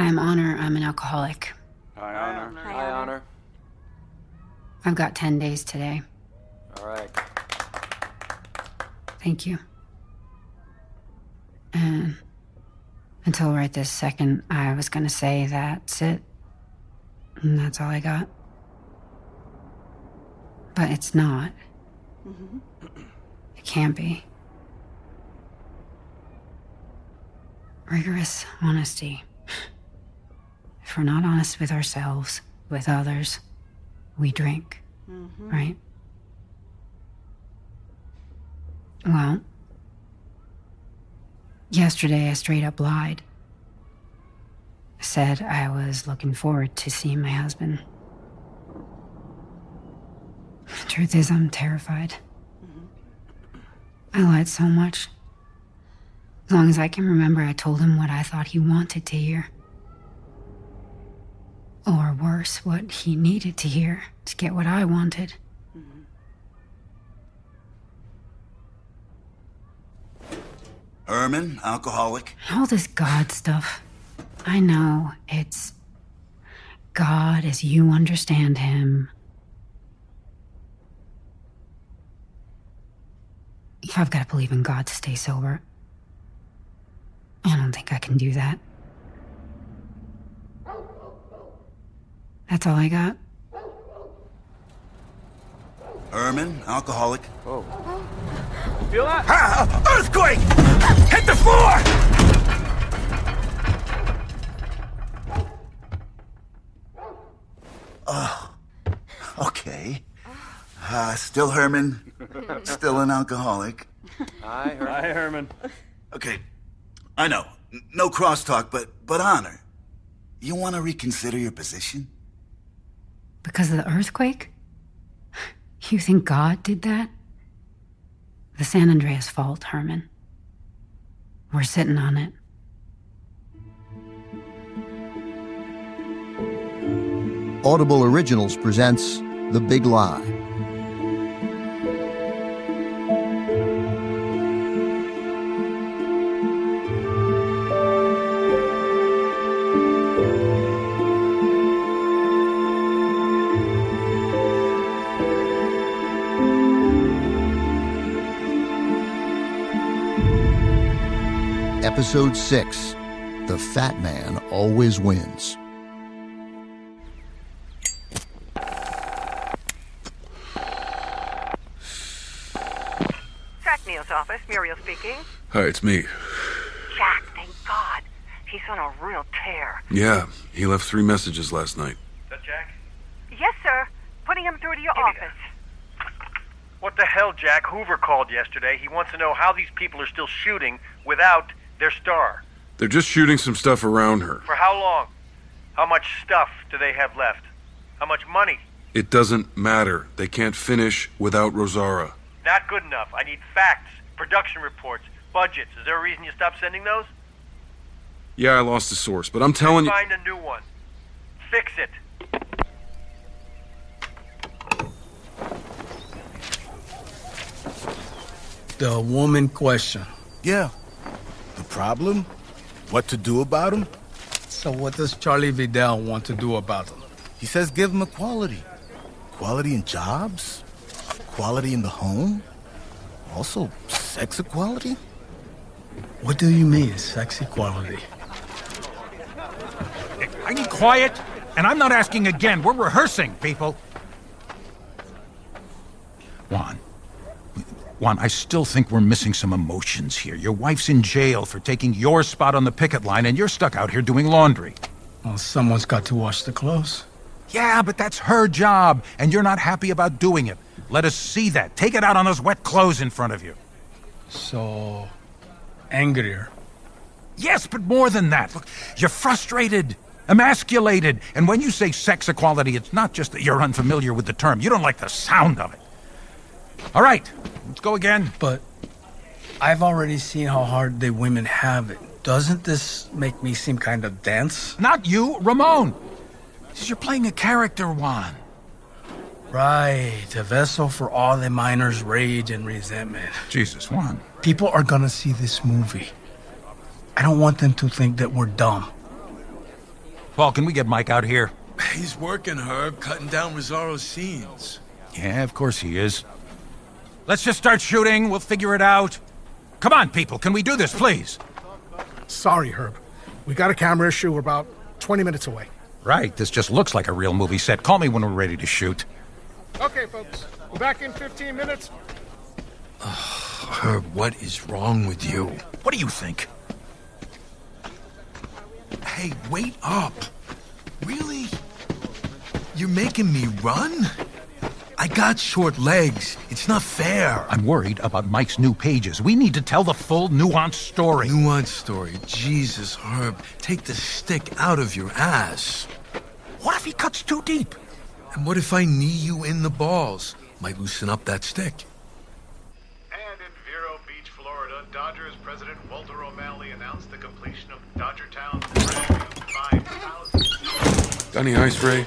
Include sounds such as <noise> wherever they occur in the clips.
I'm Honor. I'm an alcoholic. Hi, Honor. Hi, Honor. I've got 10 days today. All right. Thank you. And until right this second, I was gonna say that's it. And that's all I got. But it's not. It can't be. Rigorous honesty. If we're not honest with ourselves, with others, we drink. Mm-hmm. Right? Well, yesterday I straight up lied. I said I was looking forward to seeing my husband. The truth is, I'm terrified. I lied so much. As long as I can remember, I told him what I thought he wanted to hear. Or worse, what he needed to hear to get what I wanted. Mm-hmm. Herman, alcoholic. All this God stuff. I know it's God as you understand him. I've got to believe in God to stay sober, I don't think I can do that. That's all I got. Herman, alcoholic. Whoa. Feel that? Ah, earthquake! Hit the floor! Oh, okay. Uh, still Herman. Still an alcoholic. Hi, Herman. Hi, Herman. Okay, I know. N- No crosstalk, but but honor. You want to reconsider your position? Because of the earthquake? You think God did that? The San Andreas fault, Herman. We're sitting on it. Audible Originals presents The Big Lie. Episode 6 The Fat Man Always Wins. Jack Neal's office. Muriel speaking. Hi, it's me. Jack, thank God. He's on a real tear. Yeah, he left three messages last night. Is that Jack? Yes, sir. Putting him through to your Give office. What the hell, Jack? Hoover called yesterday. He wants to know how these people are still shooting without their star. They're just shooting some stuff around her. For how long? How much stuff do they have left? How much money? It doesn't matter. They can't finish without Rosaura. Not good enough. I need facts, production reports, budgets. Is there a reason you stopped sending those? Yeah, I lost the source, but I'm telling you. Find a new one. Fix it. The woman question. Yeah. The problem? What to do about him? So what does Charlie Vidal want to do about him? He says give him equality. Equality in jobs, equality in the home, also sex equality. What do you mean, sex equality? I need quiet, and I'm not asking again. We're rehearsing, people. Juan. Juan, I still think we're missing some emotions here. Your wife's in jail for taking your spot on the picket line, and you're stuck out here doing laundry. Well, someone's got to wash the clothes. Yeah, but that's her job, and you're not happy about doing it. Let us see that. Take it out on those wet clothes in front of you. So, angrier. Yes, but more than that. Look, you're frustrated, emasculated, and when you say sex equality, it's not just that you're unfamiliar with the term. You don't like the sound of it. All right, let's go again. But I've already seen how hard the women have it. Doesn't this make me seem kind of dense? Not you, Ramon. You're playing a character, Juan. Right, a vessel for all the miners' rage and resentment. Jesus, Juan. People are gonna see this movie. I don't want them to think that we're dumb. Paul, can we get Mike out here? He's working, Herb, cutting down Rosaura's scenes. Yeah, of course he is. Let's just start shooting. We'll figure it out. Come on, people. Can we do this, please? Sorry, Herb. We got a camera issue. We're about 20 minutes away. Right. This just looks like a real movie set. Call me when we're ready to shoot. Okay, folks. We're back in 15 minutes. <sighs> Herb, what is wrong with you? What do you think? Hey, wait up. Really? You're making me run? I got short legs. It's not fair. I'm worried about Mike's new pages. We need to tell the full, nuanced story. Nuanced story. Jesus, Herb, take the stick out of your ass. What if he cuts too deep? And what if I knee you in the balls? Might loosen up that stick. And in Vero Beach, Florida, Dodgers president Walter O'Malley announced the completion of Dodger Town's brand new 5,000 Got any ice, Ray?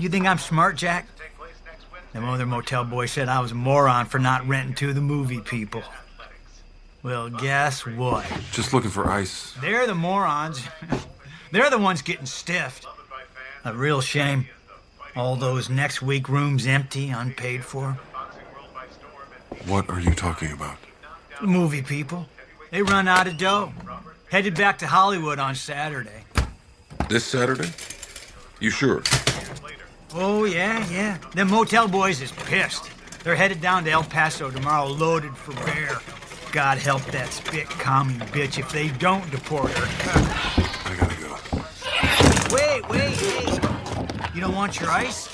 You think I'm smart, Jack? Them other motel boy said I was a moron for not renting to the movie people. Well, guess what? Just looking for ice. They're the morons. <laughs> They're the ones getting stiffed. A real shame. All those next week rooms empty, unpaid for. What are you talking about? The movie people. They run out of dough. Headed back to Hollywood on Saturday. This Saturday? You sure? Oh, yeah, yeah. Them motel boys is pissed. They're headed down to El Paso tomorrow, loaded for bear. God help that spit commie bitch if they don't deport her. I gotta go. Wait, wait, wait. You don't want your ice?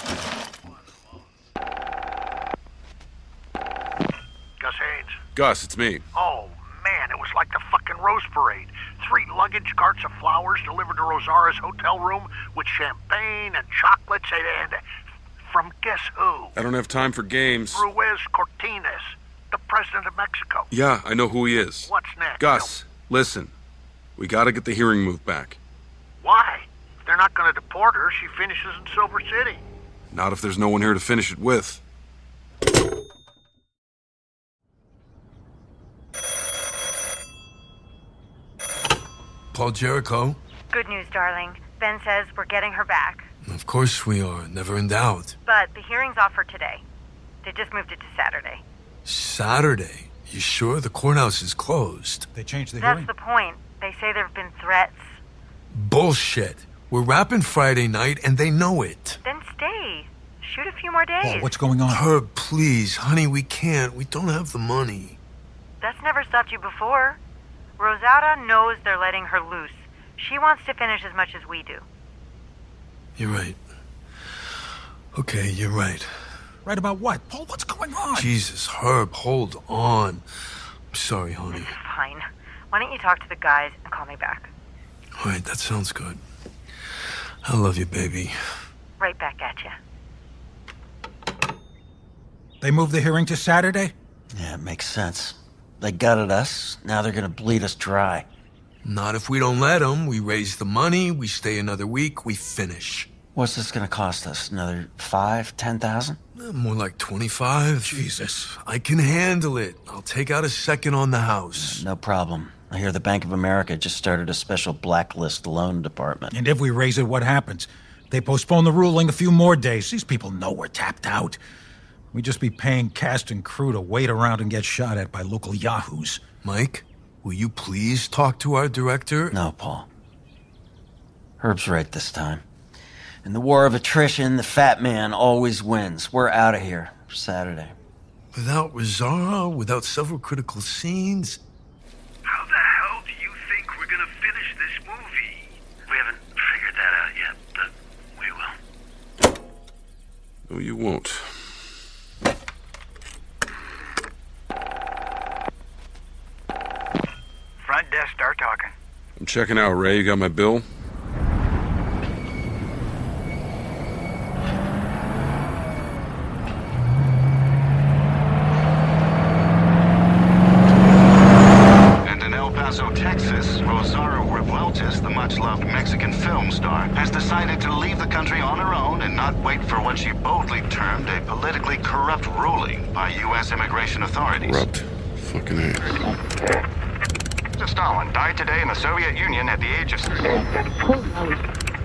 Gus Haynes. Gus, it's me. Oh, man, it was like the fucking Rose Parade. Three luggage carts of flowers delivered to Rosaura's hotel room with champagne and chocolates and. and from guess who? I don't have time for games. Ruiz Cortines, the president of Mexico. Yeah, I know who he is. What's next? Gus, listen. We gotta get the hearing moved back. Why? If they're not going to deport her, she finishes in Silver City. Not if there's no one here to finish it with. Paul Jarrico. Good news, darling. Ben says we're getting her back. Of course we are. Never in doubt. But the hearing's off for today. They just moved it to Saturday. Saturday? You sure? The courthouse is closed. They changed the hearing. That's the point. They say there have been threats. Bullshit. We're wrapping Friday night and they know it. Then stay. Shoot a few more days. What's going on? Herb, please. Honey, we can't. We don't have the money. That's never stopped you before. Rosaura knows they're letting her loose. She wants to finish as much as we do. You're right. Okay, you're right. Right about what? Paul, what's going on? Jesus, Herb, hold on. I'm sorry, honey. Fine. Why don't you talk to the guys and call me back? All right, that sounds good. I love you, baby. Right back at you. They moved the hearing to Saturday? Yeah, it makes sense. They gutted us. Now they're gonna bleed us dry. Not if we don't let them. We raise the money, we stay another week, we finish. What's this gonna cost us? Another five, ten thousand? Eh, More like 25. Jesus. I can handle it. I'll take out a second on the house. No problem. I hear the Bank of America just started a special blacklist loan department. And if we raise it, what happens? They postpone the ruling a few more days. These people know we're tapped out. We'd just be paying cast and crew to wait around and get shot at by local yahoos. Mike, will you please talk to our director? No, Paul. Herb's right this time. In the war of attrition, the fat man always wins. We're out of here for Saturday. Without Rosaura, without several critical scenes. How the hell do you think we're going to finish this movie? We haven't figured that out yet, but we will. No, you won't. Front desk, start talking. I'm checking out, Ray. You got my bill? And in El Paso, Texas, Rosaura Revueltas, the much-loved Mexican film star, has decided to leave the country on her own and not wait for what she boldly termed a politically corrupt ruling by U.S. immigration authorities. Corrupt. Fucking A. Stalin died today in the Soviet Union at the age of...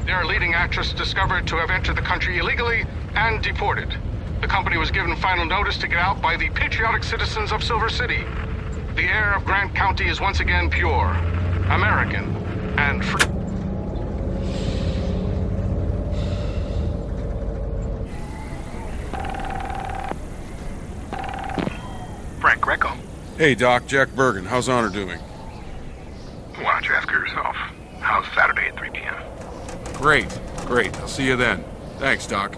Their leading actress discovered to have entered the country illegally and deported. The company was given final notice to get out by the patriotic citizens of Silver City. The air of Grant County is once again pure, American, and free. Frank Greco. Hey, Doc, Jack Bergen. How's Honor doing? Why don't you ask her yourself? How's Saturday at 3 p.m.? Great, great. I'll see you then. Thanks, Doc.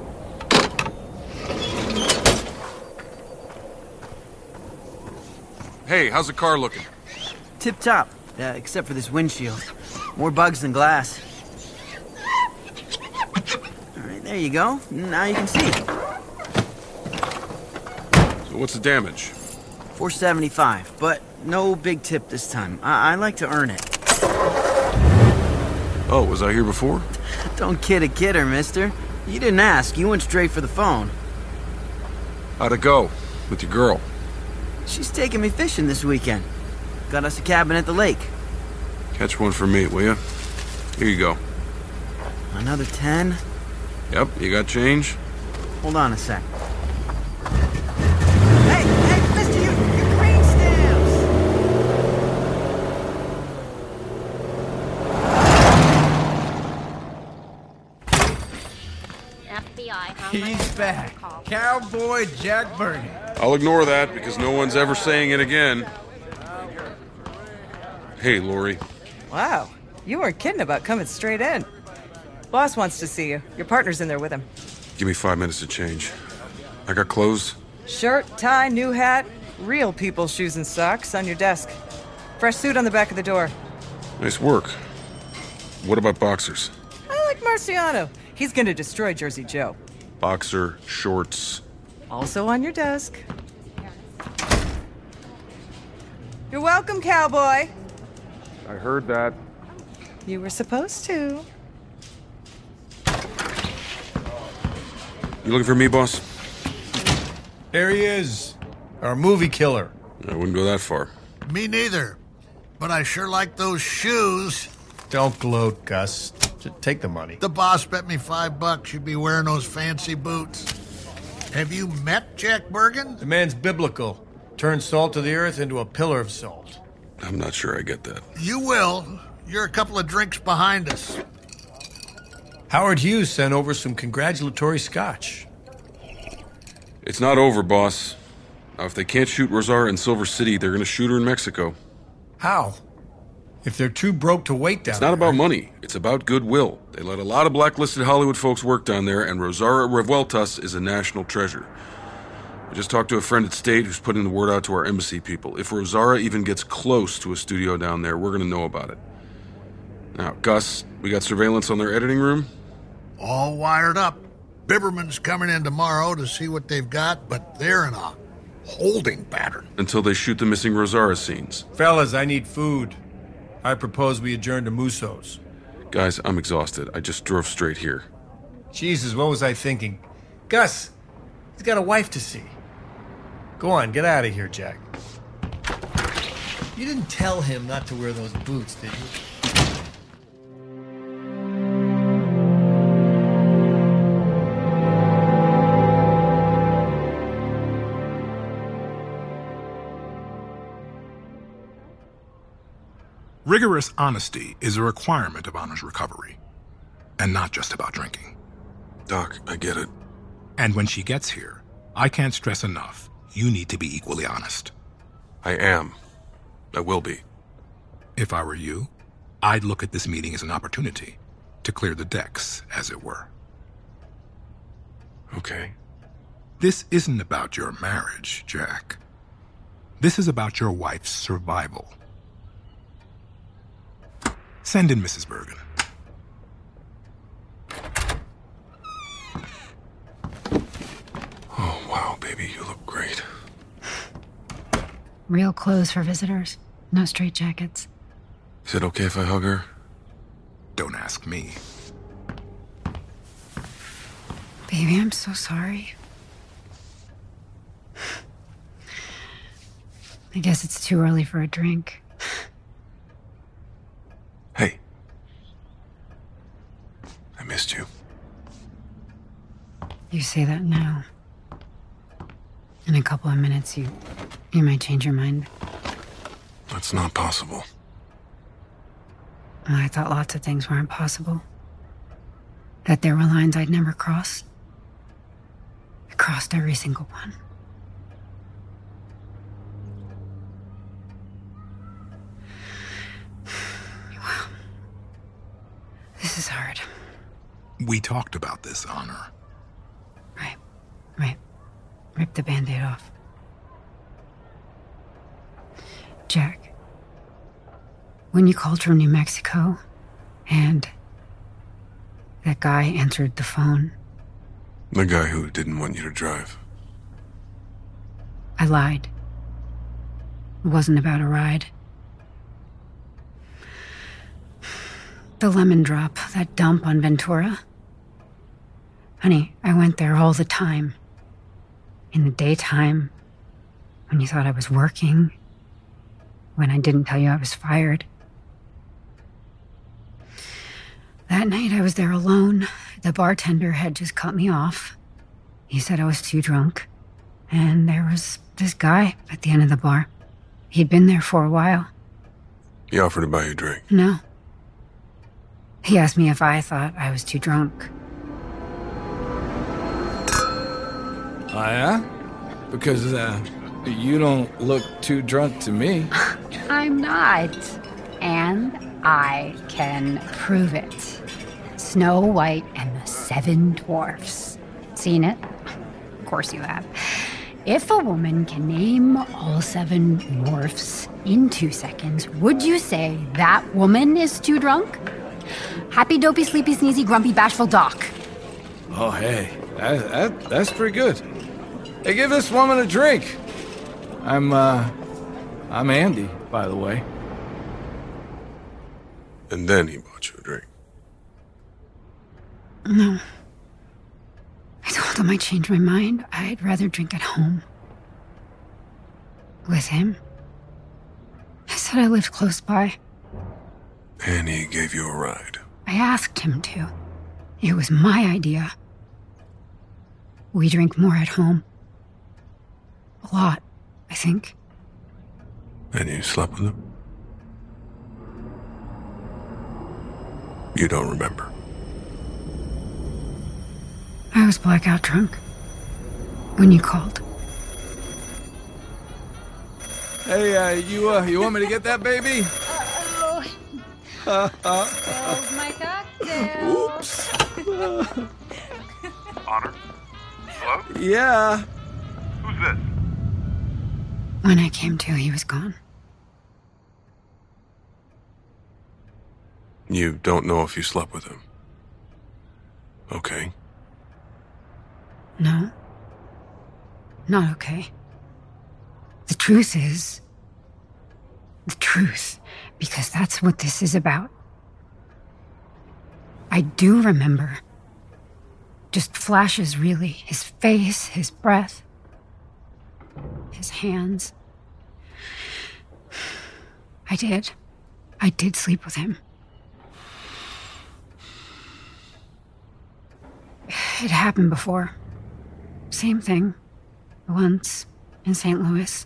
Hey, how's the car looking? Tip top, uh, except for this windshield. More bugs than glass. All right, there you go. Now you can see. So what's the damage? 475, but no big tip this time. I, I like to earn it. Oh, was I here before? Don't kid a kidder, mister. You didn't ask. You went straight for the phone. How'd it go? With your girl? She's taking me fishing this weekend. Got us a cabin at the lake. Catch one for me, will you? Here you go. Another 10? Yep, you got change? Hold on a sec. Back. Cowboy Jack Bergen. I'll ignore that because no one's ever saying it again. Hey, Lori. Wow, you weren't kidding about coming straight in. Boss wants to see you. Your partner's in there with him. Give me five minutes to change. I got clothes. Shirt, tie, new hat, real people's shoes and socks on your desk. Fresh suit on the back of the door. Nice work. What about boxers? I like Marciano. He's gonna destroy Jersey Joe. Boxer shorts. Also on your desk. You're welcome, cowboy. I heard that. You were supposed to. You looking for me, boss? There he is. Our movie killer. I wouldn't go that far. Me neither. But I sure like those shoes. Don't gloat, Gus. Just take the money. The boss bet me five bucks you'd be wearing those fancy boots. Have you met Jack Bergen? The man's biblical. Turn salt to the earth into a pillar of salt. I'm not sure I get that. You will. You're a couple of drinks behind us. Howard Hughes sent over some congratulatory scotch. It's not over, boss. Now, if they can't shoot Rosaura in Silver City, they're going to shoot her in Mexico. How? If they're too broke to wait down there, It's not about money. It's about goodwill. They let a lot of blacklisted Hollywood folks work down there, and Rosaura Revueltas is a national treasure. I just talked to a friend at State who's putting the word out to our embassy people. If Rosaura even gets close to a studio down there, we're going to know about it. Now, Gus, we got surveillance on their editing room? All wired up. Biberman's coming in tomorrow to see what they've got, but they're in a holding pattern. Until they shoot the missing Rosaura scenes. Fellas, I need food. I propose we adjourn to Musso's. Guys, I'm exhausted. I just drove straight here. Jesus, what was I thinking? Gus, he's got a wife to see. Go on, get out of here, Jack. You didn't tell him not to wear those boots, did you? Rigorous honesty is a requirement of Honor's recovery, and not just about drinking. Doc, I get it. And when she gets here, I can't stress enough you need to be equally honest. I am. I will be. If I were you, I'd look at this meeting as an opportunity to clear the decks, as it were. Okay. This isn't about your marriage, Jack. This is about your wife's survival. Send in Mrs. Bergen. Oh, wow, baby, you look great. Real clothes for visitors, no straight jackets. Is it okay if I hug her? Don't ask me. Baby, I'm so sorry. <sighs> I guess it's too early for a drink. Say that now. In a couple of minutes, you you might change your mind. That's not possible. I thought lots of things weren't possible. That there were lines I'd never cross. I crossed every single one. This is hard. We talked about this, Honor. Rip the band aid off. Jack, when you called from New Mexico and that guy answered the phone, The guy who didn't want you to drive. I lied. It wasn't about a ride. The lemon drop, that dump on Ventura. Honey, I went there all the time. In the daytime, when you thought I was working, when I didn't tell you I was fired. That night I was there alone. The bartender had just cut me off. He said I was too drunk. And there was this guy at the end of the bar. He'd been there for a while. He offered to buy you a drink. No. He asked me if I thought I was too drunk. Oh, yeah? Because, uh, you don't look too drunk to me. <laughs> I'm not. And I can prove it. Snow White and the Seven Dwarfs. Seen it? Of course you have. If a woman can name all seven dwarfs in two seconds, would you say that woman is too drunk? Happy, dopey, sleepy, sneezy, grumpy, bashful doc. Oh, hey, that, that, that's pretty good. Hey, give this woman a drink. I'm, uh, I'm Andy, by the way. And then he bought you a drink. No. I told him I changed my mind. I'd rather drink at home. With him. I said I lived close by. And he gave you a ride. I asked him to. It was my idea. We drink more at home. A lot, I think. And you slept with him? You don't remember. I was blackout drunk. When you called. Hey, uh, you, uh, you want me to get that baby? Uh, Oh, my cocktail. Oops. Honor? Hello? yeah. Who's this? When I came to, he was gone. You don't know if you slept with him. Okay. No. Not okay. The truth is. The truth. Because that's what this is about. I do remember. Just flashes, really. His face, his breath, his hands. I did. I did sleep with him. It happened before. Same thing. Once in St. Louis.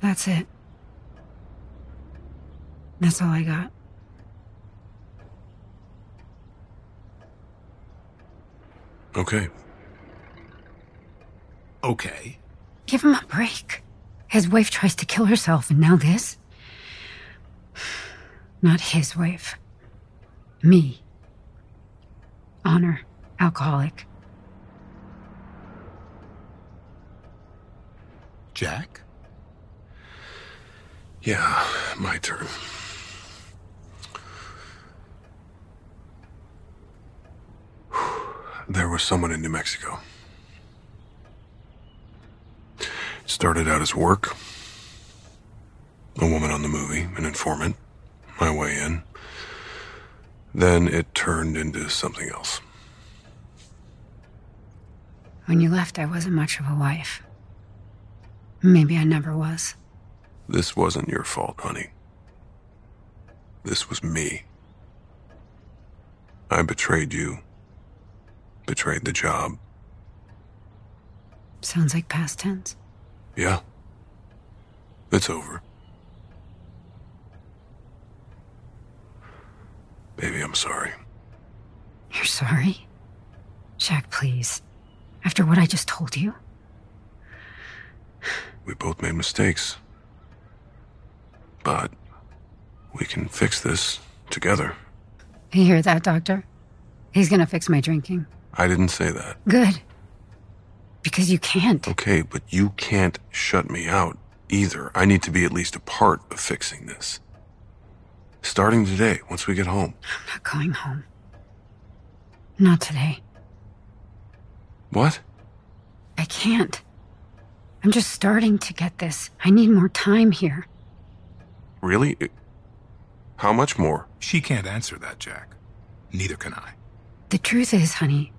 That's it. That's all I got. Okay. Okay. Give him a break. His wife tries to kill herself, and now this? Not his wife. Me. Honor. Alcoholic. Jack? Yeah, my turn. There was someone in New Mexico. Started out as work. A woman on the movie, an informant. My way in. Then it turned into something else. When you left, I wasn't much of a wife. Maybe I never was. This wasn't your fault, honey. This was me. I betrayed you. Betrayed the job. Sounds like past tense. Yeah. It's over. Baby, I'm sorry. You're sorry? Jack, please. After what I just told you? We both made mistakes. But we can fix this together. You hear that, Doctor? He's gonna fix my drinking. I didn't say that. Good. Because you can't. Okay, but you can't shut me out either. I need to be at least a part of fixing this. Starting today, once we get home. I'm not going home. Not today. What? I can't. I'm just starting to get this. I need more time here. Really? How much more? She can't answer that, Jack. Neither can I. The truth is, honey,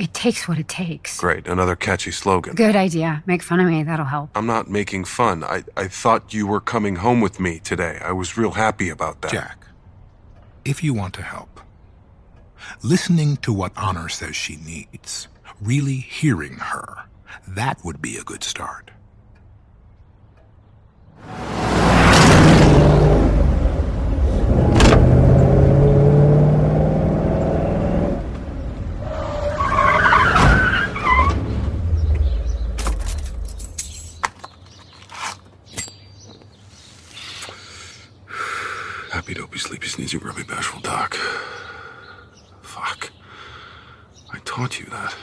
it takes what it takes. Great, another catchy slogan. Good idea. Make fun of me, that'll help. I'm not making fun. I, I thought you were coming home with me today. I was real happy about that. Jack, if you want to help, listening to what Honor says she needs, really hearing her, that would be a good start. Happy dopey sleepy sneezy grubby bashful doc. Fuck. I taught you that.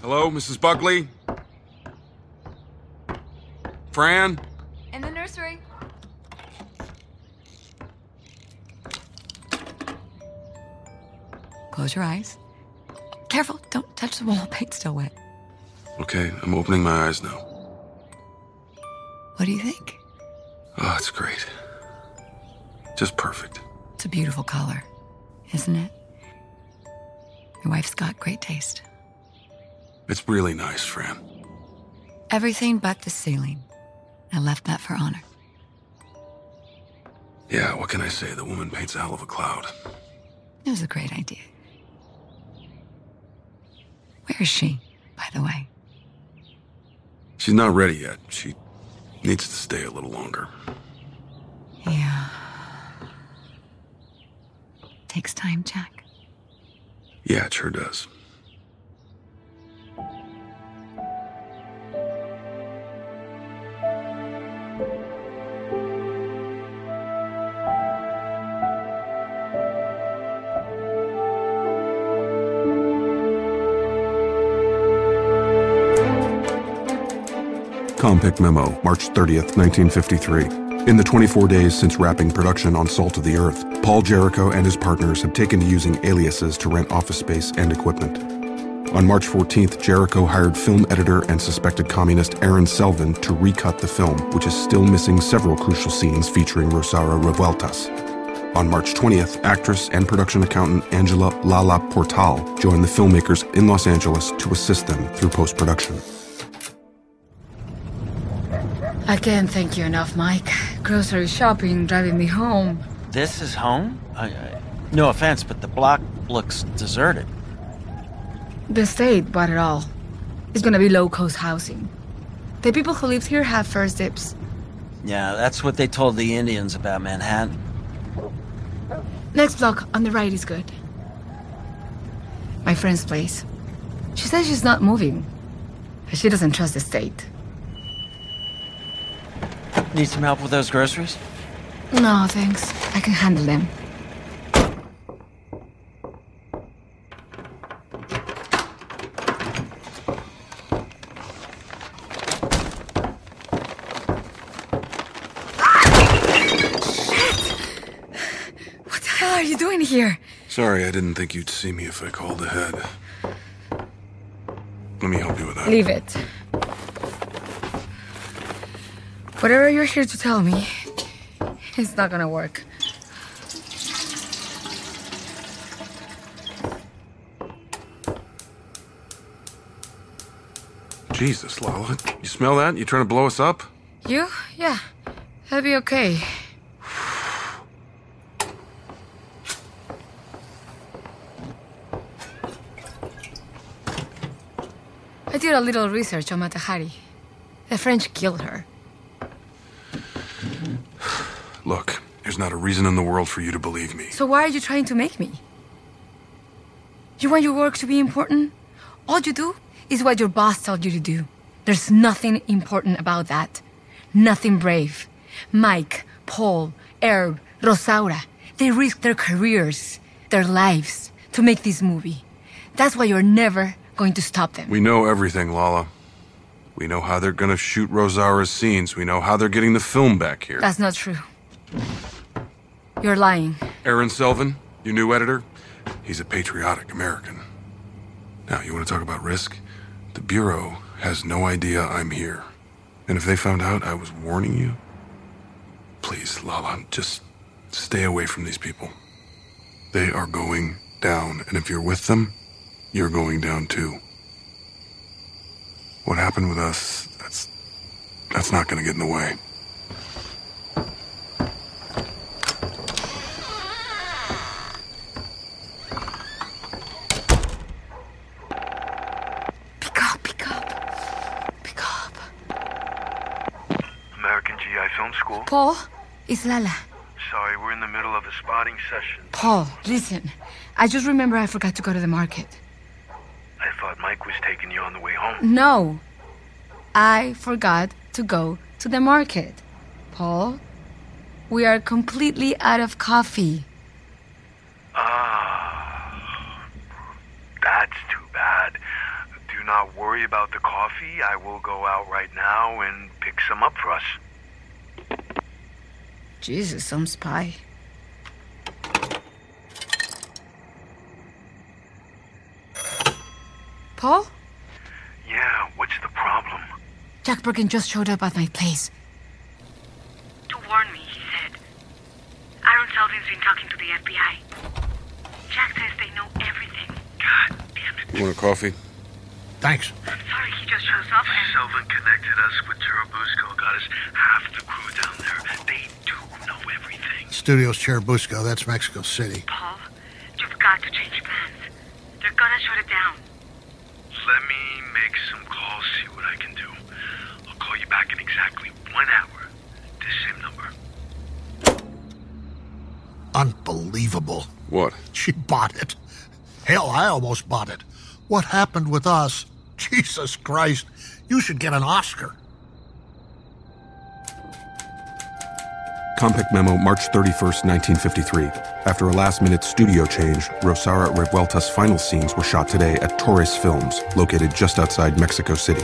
Hello, Mrs. Buckley? Fran? In the nursery. Close your eyes. Careful, don't touch the wall. Paint's still wet. Okay, I'm opening my eyes now. What do you think? Oh, it's great. Just perfect. It's a beautiful color, isn't it? Your wife's got great taste. It's really nice, Fran. Everything but the ceiling. I left that for honor. Yeah, what can I say? The woman paints a hell of a cloud. It was a great idea. Where is she, by the way? She's not ready yet. She needs to stay a little longer. Yeah. Takes time, Jack. Yeah, it sure does. Compic Memo, March 30th, 1953. In the 24 days since wrapping production on Salt of the Earth, Paul Jarrico and his partners have taken to using aliases to rent office space and equipment. On March 14th, Jericho hired film editor and suspected communist Aaron Selvin to recut the film, which is still missing several crucial scenes featuring Rosaura Revueltas. On March 20th, actress and production accountant Angela Lala Portal joined the filmmakers in Los Angeles to assist them through post production. I can't thank you enough, Mike. Grocery shopping, driving me home. This is home? I, I, no offense, but the block looks deserted. The state bought it all. It's gonna be low cost housing. The people who live here have first dibs. Yeah, that's what they told the Indians about Manhattan. Next block on the right is good. My friend's place. She says she's not moving. She doesn't trust the state. Need some help with those groceries? No, thanks. I can handle them. What the hell are you doing here? Sorry, I didn't think you'd see me if I called ahead. Let me help you with that. Leave it. Whatever you're here to tell me, it's not gonna work. Jesus, Lala. You smell that? You trying to blow us up? You? Yeah. That'll be okay. I did a little research on Mata Hari. The French killed her. Look, there's not a reason in the world for you to believe me. So why are you trying to make me? You want your work to be important? All you do is what your boss tells you to do. There's nothing important about that. Nothing brave. Mike, Paul, Herb, Rosaura, they risked their careers, their lives to make this movie. That's why you're never going to stop them. We know everything, Lala. We know how they're gonna shoot Rosaura's scenes. We know how they're getting the film back here. That's not true. You're lying. Aaron Selvin, your new editor, he's a patriotic American. Now, you want to talk about risk? The Bureau has no idea I'm here. And if they found out I was warning you, please, Lala, just stay away from these people. They are going down, and if you're with them, you're going down too. What happened with us, that's that's not going to get in the way. American GI Film School. Paul, it's Lala. Sorry, we're in the middle of a spotting session. Paul, listen. I just remember I forgot to go to the market. I thought Mike was taking you on the way home. No. I forgot to go to the market. Paul, we are completely out of coffee. Ah, that's too bad. Do not worry about the coffee. I will go out right now and pick some up for us. Jesus, some spy. Paul? Yeah, what's the problem? Jack Bergen just showed up at my place. To warn me, he said. Aaron Selvin's been talking to the FBI. Jack says they know everything. God damn it. You want a coffee? Thanks. I'm Sorry he just shows up and... Selvin connected us with Churubusco, got us half the crew down there. They do know everything. Studios Churubusco, that's Mexico City. Paul, you've got to change plans. They're gonna shut it down. Let me make some calls, see what I can do. I'll call you back in exactly one hour. This same number. Unbelievable. What? She bought it. Hell, I almost bought it. What happened with us? Jesus Christ. You should get an Oscar. Compic Memo, March 31st, 1953. After a last minute studio change, Rosaura Revuelta's final scenes were shot today at Torres Films, located just outside Mexico City.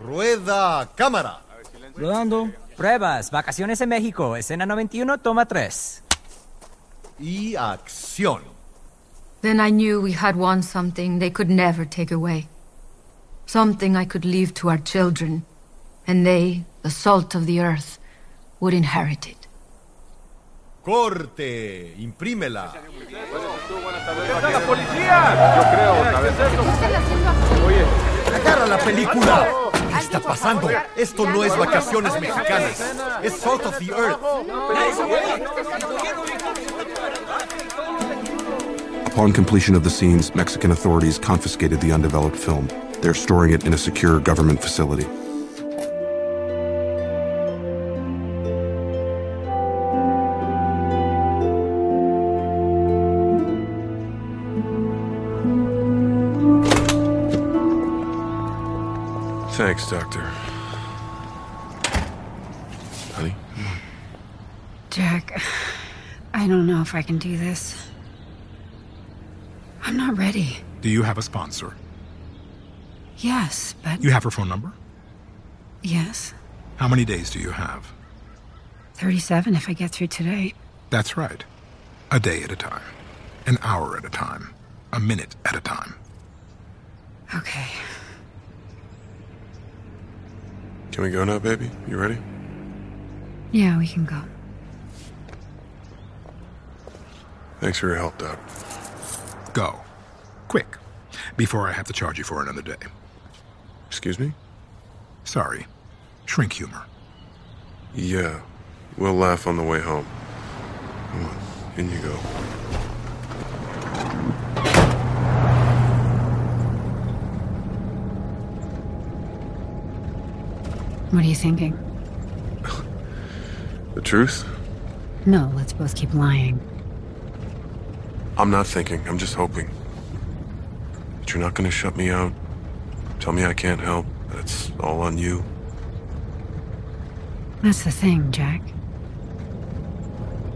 Rueda, cámara. Rodando. Pruebas. Vacaciones en México. Escena 91, toma 3. Y acción. Then I knew we had won something they could never take away. Something I could leave to our children, and they, the salt of the earth, would inherit it. Corte. Imprímela. ¡La policía! Yo creo, Oye, agarra la película. ¿Qué está pasando? Esto no es vacaciones mexicanas. Es Salt of the Earth. Upon completion of the scenes, Mexican authorities confiscated the undeveloped film. They're storing it in a secure government facility. Thanks, Doctor. Honey? Jack, I don't know if I can do this. I'm not ready. Do you have a sponsor? Yes, but. You have her phone number? Yes. How many days do you have? 37 if I get through today. That's right. A day at a time. An hour at a time. A minute at a time. Okay. Can we go now, baby? You ready? Yeah, we can go. Thanks for your help, Doc. Go. Quick. Before I have to charge you for another day. Excuse me? Sorry. Shrink humor. Yeah, we'll laugh on the way home. Come on, in you go. What are you thinking? The truth? No, let's both keep lying. I'm not thinking, I'm just hoping. That you're not gonna shut me out. Tell me I can't help. That's all on you. That's the thing, Jack.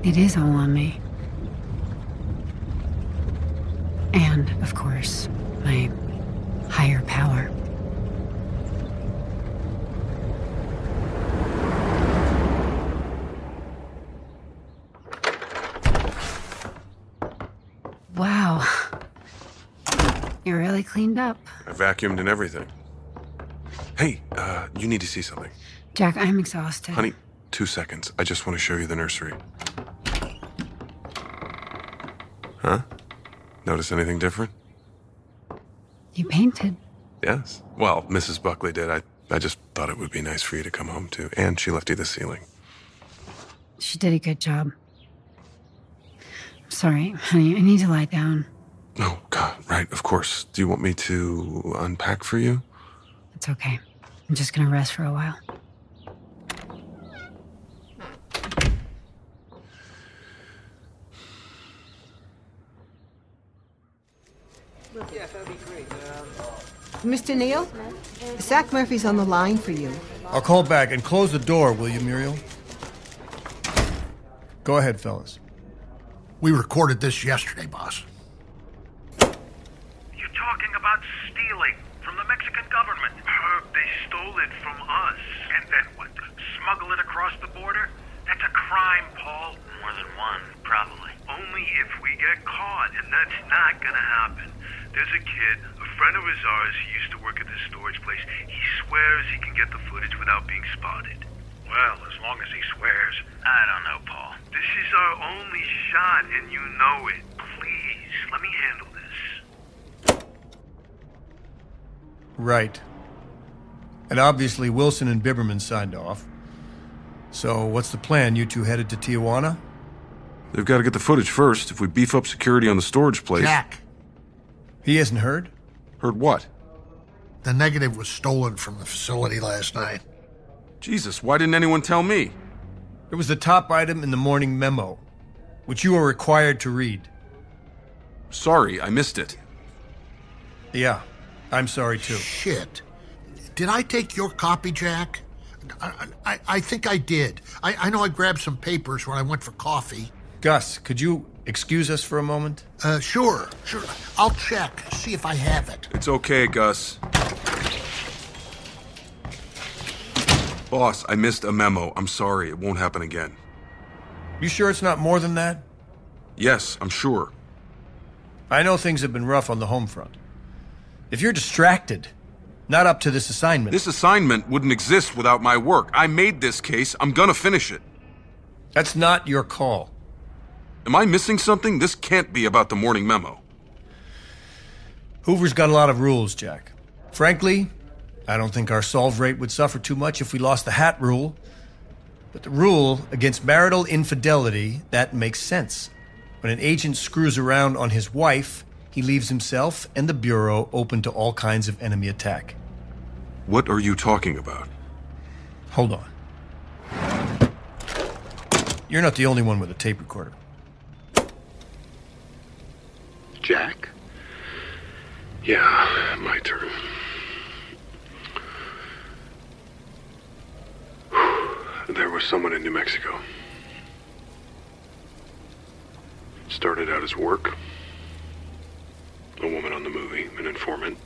It is all on me. And, of course, my higher power. Wow. You're really cleaned up. I vacuumed and everything. Hey, uh, you need to see something. Jack, I'm exhausted. Honey, two seconds. I just want to show you the nursery. Huh? Notice anything different? You painted. Yes. Well, Mrs. Buckley did. I, I just thought it would be nice for you to come home too. And she left you the ceiling. She did a good job. Sorry, honey, I need to lie down. Oh, God, right, of course. Do you want me to unpack for you? It's okay. I'm just gonna rest for a while. Mr. Neal, Zach Murphy's on the line for you. I'll call back and close the door, will you, Muriel? Go ahead, fellas. We recorded this yesterday, boss. Talking about stealing from the Mexican government. Herb, they stole it from us. And then what? Smuggle it across the border? That's a crime, Paul. More than one, probably. Only if we get caught, and that's not gonna happen. There's a kid, a friend of his ours, he used to work at this storage place. He swears he can get the footage without being spotted. Well, as long as he swears. I don't know, Paul. This is our only shot, and you know it. Please, let me handle this. Right. And obviously, Wilson and Biberman signed off. So, what's the plan? You two headed to Tijuana? They've got to get the footage first. If we beef up security on the storage place. Jack. He hasn't heard? Heard what? The negative was stolen from the facility last night. Jesus, why didn't anyone tell me? It was the top item in the morning memo, which you are required to read. Sorry, I missed it. Yeah, I'm sorry too. Shit. Did I take your copy, Jack? I, I, I think I did. I, I know I grabbed some papers when I went for coffee. Gus, could you excuse us for a moment? Uh, sure, sure. I'll check, see if I have it. It's okay, Gus. Boss, I missed a memo. I'm sorry. It won't happen again. You sure it's not more than that? Yes, I'm sure. I know things have been rough on the home front. If you're distracted, not up to this assignment. This assignment wouldn't exist without my work. I made this case. I'm gonna finish it. That's not your call. Am I missing something? This can't be about the morning memo. Hoover's got a lot of rules, Jack. Frankly, I don't think our solve rate would suffer too much if we lost the hat rule. But the rule against marital infidelity, that makes sense. When an agent screws around on his wife, he leaves himself and the Bureau open to all kinds of enemy attack. What are you talking about? Hold on. You're not the only one with a tape recorder. Jack? Yeah, my turn. There was someone in New Mexico. Started out as work. A woman on the movie, an informant.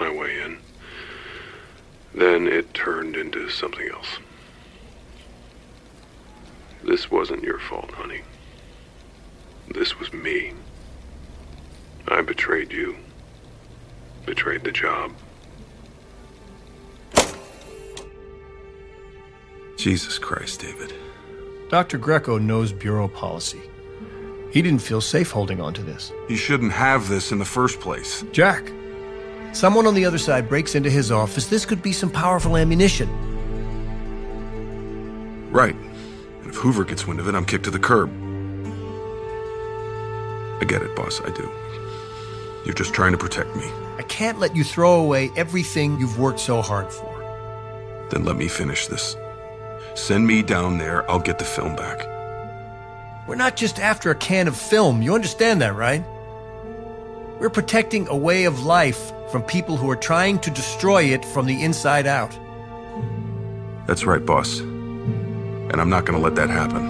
My way in. Then it turned into something else. This wasn't your fault, honey. This was me. I betrayed you. Betrayed the job. Jesus Christ, David. Dr. Greco knows Bureau policy. He didn't feel safe holding on to this. He shouldn't have this in the first place. Jack, someone on the other side breaks into his office. This could be some powerful ammunition. Right. And if Hoover gets wind of it, I'm kicked to the curb. I get it, boss, I do. You're just trying to protect me. I can't let you throw away everything you've worked so hard for. Then let me finish this. Send me down there, I'll get the film back. We're not just after a can of film. You understand that, right? We're protecting a way of life from people who are trying to destroy it from the inside out. That's right, boss. And I'm not gonna let that happen.